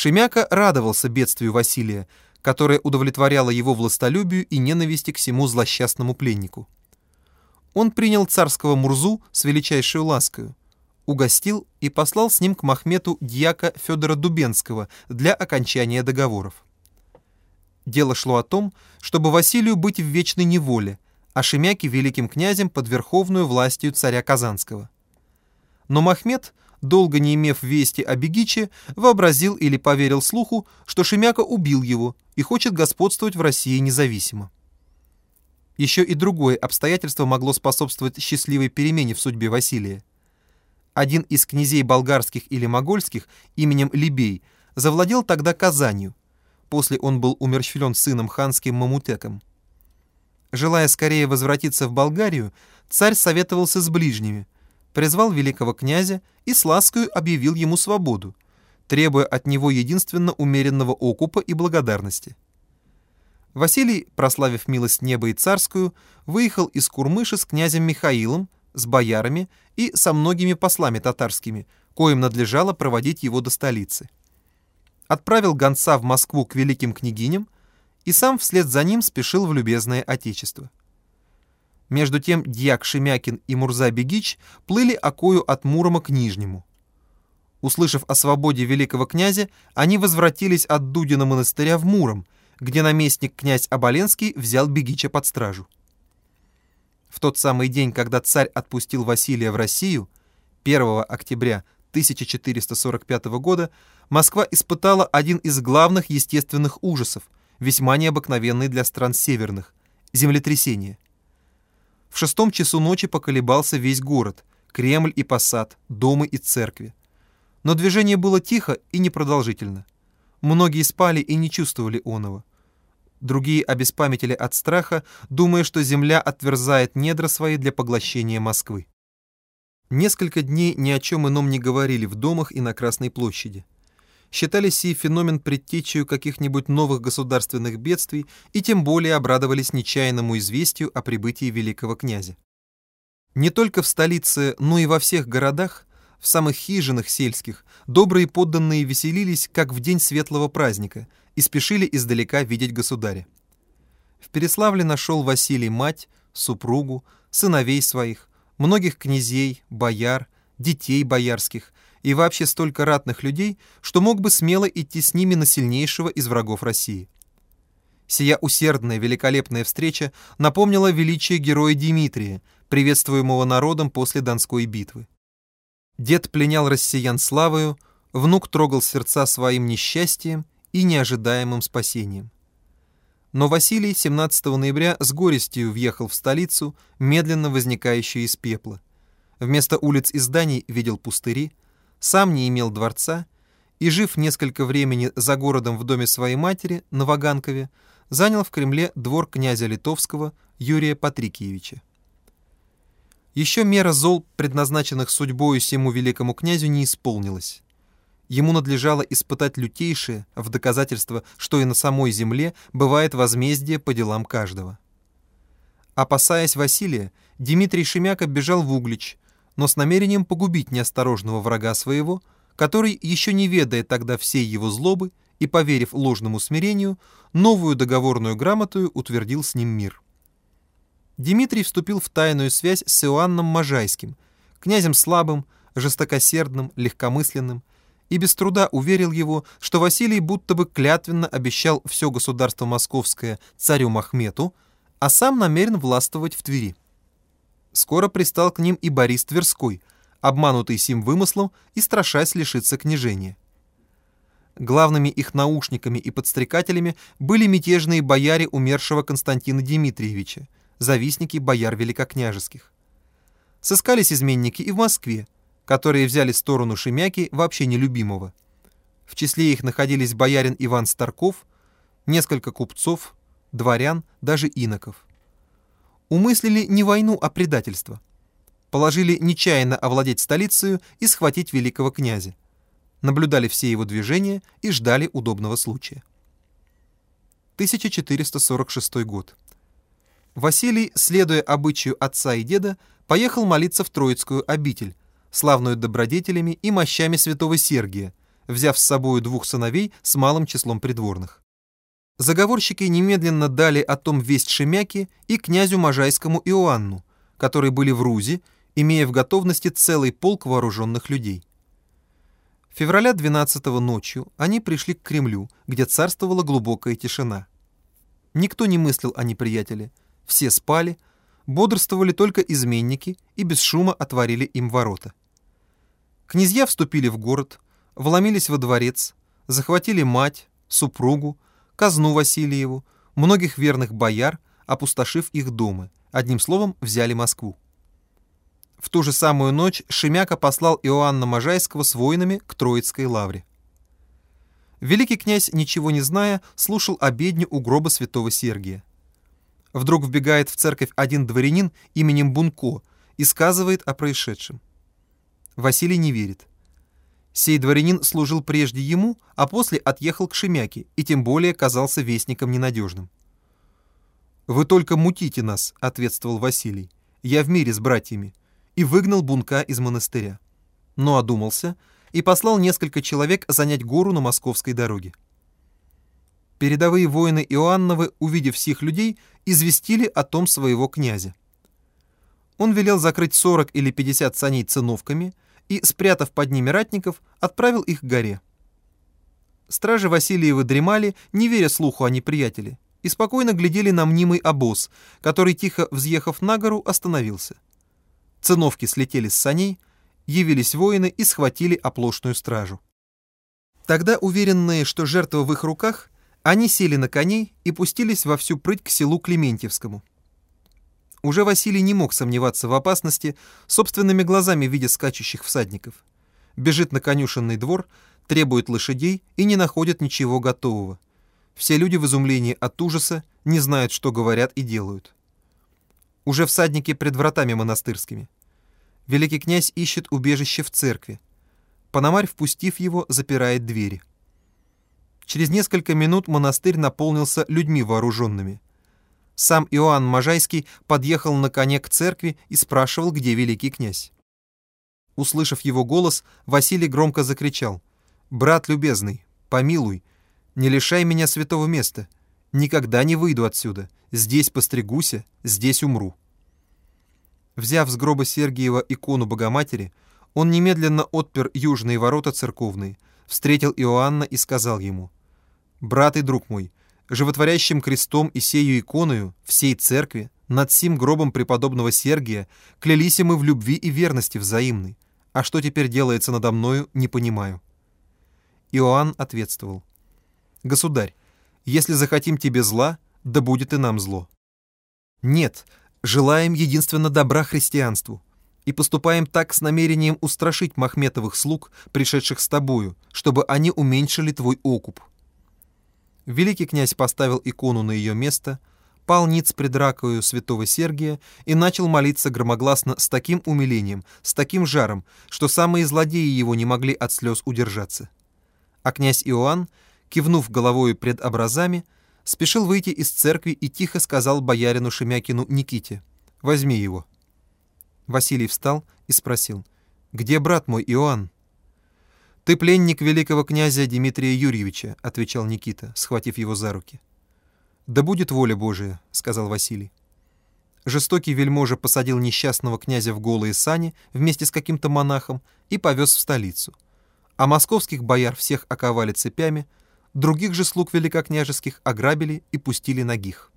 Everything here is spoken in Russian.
Шемяка радовался бедствию Василия, которое удовлетворяло его властолюбию и ненависти к всему злосчастному пленнику. Он принял царского Мурзу с величайшей ласкою, угостил и послал с ним к Махмету дьяка Федора Дубенского для окончания договоров. Дело шло о том, чтобы Василию быть в вечной неволе, а Шемяке великим князем под верховную властью царя Казанского. Но Махмед, долго не имев вести о Бегиче, вообразил или поверил слуху, что Шемяка убил его и хочет господствовать в России независимо. Еще и другое обстоятельство могло способствовать счастливой перемене в судьбе Василия. Один из князей болгарских или могольских именем Либей завладел тогда Казанью. После он был умерщвлен сыном ханским Мамутеком. Желая скорее возвратиться в Болгарию, царь советовался с ближними, призвал великого князя и с ласкою объявил ему свободу, требуя от него единственно умеренного окупа и благодарности. Василий, прославив милость неба и царскую, выехал из Курмыши с князем Михаилом, с боярами и со многими послами татарскими, коим надлежало проводить его до столицы. Отправил гонца в Москву к великим княгиням и сам вслед за ним спешил в любезное отечество. Между тем дьяк Шемякин и Мурза Бегич плыли окою от Мурома к Нижнему. Услышав о свободе великого князя, они возвратились от Дудина монастыря в Муром – где наместник князь Оболенский взял Бегича под стражу. В тот самый день, когда царь отпустил Василия в Россию, 1 октября 1445 года, Москва испытала один из главных естественных ужасов, весьма необыкновенный для стран северных – землетрясение. В шестом часу ночи поколебался весь город, Кремль и посад, дома и церкви. Но движение было тихо и непродолжительно. Многие спали и не чувствовали оного. Другие обеспамятили от страха, думая, что земля отверзает недра свои для поглощения Москвы. Несколько дней ни о чем ином не говорили в домах и на Красной площади. Считали сей феномен предтечью каких-нибудь новых государственных бедствий и тем более обрадовались нечаянному известию о прибытии великого князя. Не только в столице, но и во всех городах, в самых хижинах сельских, добрые подданные веселились, как в день светлого праздника – и спешили издалека видеть государя. В Переславле нашел Василий мать, супругу, сыновей своих, многих князей, бояр, детей боярских и вообще столько ратных людей, что мог бы смело идти с ними на сильнейшего из врагов России. Сия усердная, великолепная встреча напомнила величие героя Дмитрия, приветствуемого народом после Донской битвы. Дед пленял россиян славою, внук трогал сердца своим несчастьем и неожидаемым спасением. Но Василий 17 ноября с горестью въехал в столицу, медленно возникающую из пепла. Вместо улиц и зданий видел пустыри, сам не имел дворца и, жив несколько времени за городом в доме своей матери на Ваганкове, занял в Кремле двор князя Литовского Юрия Патрикиевича. Еще мера зол, предназначенных судьбою всему великому князю, не исполнилась ему надлежало испытать лютейшее в доказательство, что и на самой земле бывает возмездие по делам каждого. Опасаясь Василия, Дмитрий Шемяка бежал в Углич, но с намерением погубить неосторожного врага своего, который, еще не ведая тогда всей его злобы и поверив ложному смирению, новую договорную грамоту утвердил с ним мир. Дмитрий вступил в тайную связь с Иоанном Можайским, князем слабым, жестокосердным, легкомысленным, и без труда уверил его, что Василий будто бы клятвенно обещал все государство московское царю Махмету, а сам намерен властвовать в Твери. Скоро пристал к ним и Борис Тверской, обманутый сим вымыслом и страшась лишиться княжения. Главными их наушниками и подстрекателями были мятежные бояре умершего Константина Дмитриевича, завистники бояр великокняжеских. Сыскались изменники и в Москве, которые взяли сторону Шемяки, вообще нелюбимого. В числе их находились боярин Иван Старков, несколько купцов, дворян, даже иноков. Умыслили не войну, а предательство. Положили нечаянно овладеть столицей и схватить великого князя. Наблюдали все его движения и ждали удобного случая. 1446 год. Василий, следуя обычаю отца и деда, поехал молиться в Троицкую обитель, славную добродетелями и мощами святого Сергия, взяв с собой двух сыновей с малым числом придворных. Заговорщики немедленно дали о том весть Шемяке и князю Можайскому Иоанну, которые были в Рузе, имея в готовности целый полк вооруженных людей. Февраля 12 ночью они пришли к Кремлю, где царствовала глубокая тишина. Никто не мыслил о неприятеле, все спали, бодрствовали только изменники и без шума отворили им ворота. Князья вступили в город, вломились во дворец, захватили мать, супругу, казну Васильеву, многих верных бояр, опустошив их дома, одним словом, взяли Москву. В ту же самую ночь Шемяка послал Иоанна Можайского с воинами к Троицкой лавре. Великий князь, ничего не зная, слушал обедню у гроба святого Сергия. Вдруг вбегает в церковь один дворянин именем Бунко и сказывает о происшедшем. Василий не верит. Сей дворянин служил прежде ему, а после отъехал к Шемяке и тем более казался вестником ненадежным. «Вы только мутите нас», — ответствовал Василий. «Я в мире с братьями». И выгнал Бунка из монастыря. Но одумался и послал несколько человек занять гору на московской дороге. Передовые воины Иоанновы, увидев всех людей, известили о том своего князя. Он велел закрыть 40 или 50 саней циновками — и, спрятав под ними ратников, отправил их к горе. Стражи Васильевы дремали, не веря слуху о неприятеле, и спокойно глядели на мнимый обоз, который, тихо взъехав на гору, остановился. Циновки слетели с саней, явились воины и схватили оплошную стражу. Тогда, уверенные, что жертва в их руках, они сели на коней и пустились во всю прыть к селу Клементьевскому. Уже Василий не мог сомневаться в опасности, собственными глазами видя скачущих всадников. Бежит на конюшенный двор, требует лошадей и не находит ничего готового. Все люди в изумлении от ужаса не знают, что говорят и делают. Уже всадники пред вратами монастырскими. Великий князь ищет убежище в церкви. Пономарь, впустив его, запирает двери. Через несколько минут монастырь наполнился людьми вооруженными. Сам Иоанн Можайский подъехал на коне к церкви и спрашивал, где великий князь. Услышав его голос, Василий громко закричал. «Брат любезный, помилуй, не лишай меня святого места. Никогда не выйду отсюда. Здесь постригуся, здесь умру». Взяв с гроба Сергиева икону Богоматери, он немедленно отпер южные ворота церковные, встретил Иоанна и сказал ему, «Брат и друг мой, животворящим крестом и сею иконою всей церкви, над сим гробом преподобного Сергия, клялись мы в любви и верности взаимной. А что теперь делается надо мною, не понимаю». Иоанн ответствовал. «Государь, если захотим тебе зла, да будет и нам зло». «Нет, желаем единственно добра христианству, и поступаем так с намерением устрашить Махметовых слуг, пришедших с тобою, чтобы они уменьшили твой окуп. Великий князь поставил икону на ее место, пал ниц пред ракою святого Сергия и начал молиться громогласно с таким умилением, с таким жаром, что самые злодеи его не могли от слез удержаться. А князь Иоанн, кивнув головою пред образами, спешил выйти из церкви и тихо сказал боярину Шемякину Никите «Возьми его». Василий встал и спросил «Где брат мой Иоанн?» «Ты пленник великого князя Дмитрия Юрьевича», — отвечал Никита, схватив его за руки. «Да будет воля Божия», — сказал Василий. Жестокий вельможа посадил несчастного князя в голые сани вместе с каким-то монахом и повез в столицу. А московских бояр всех оковали цепями, других же слуг великокняжеских ограбили и пустили нагих.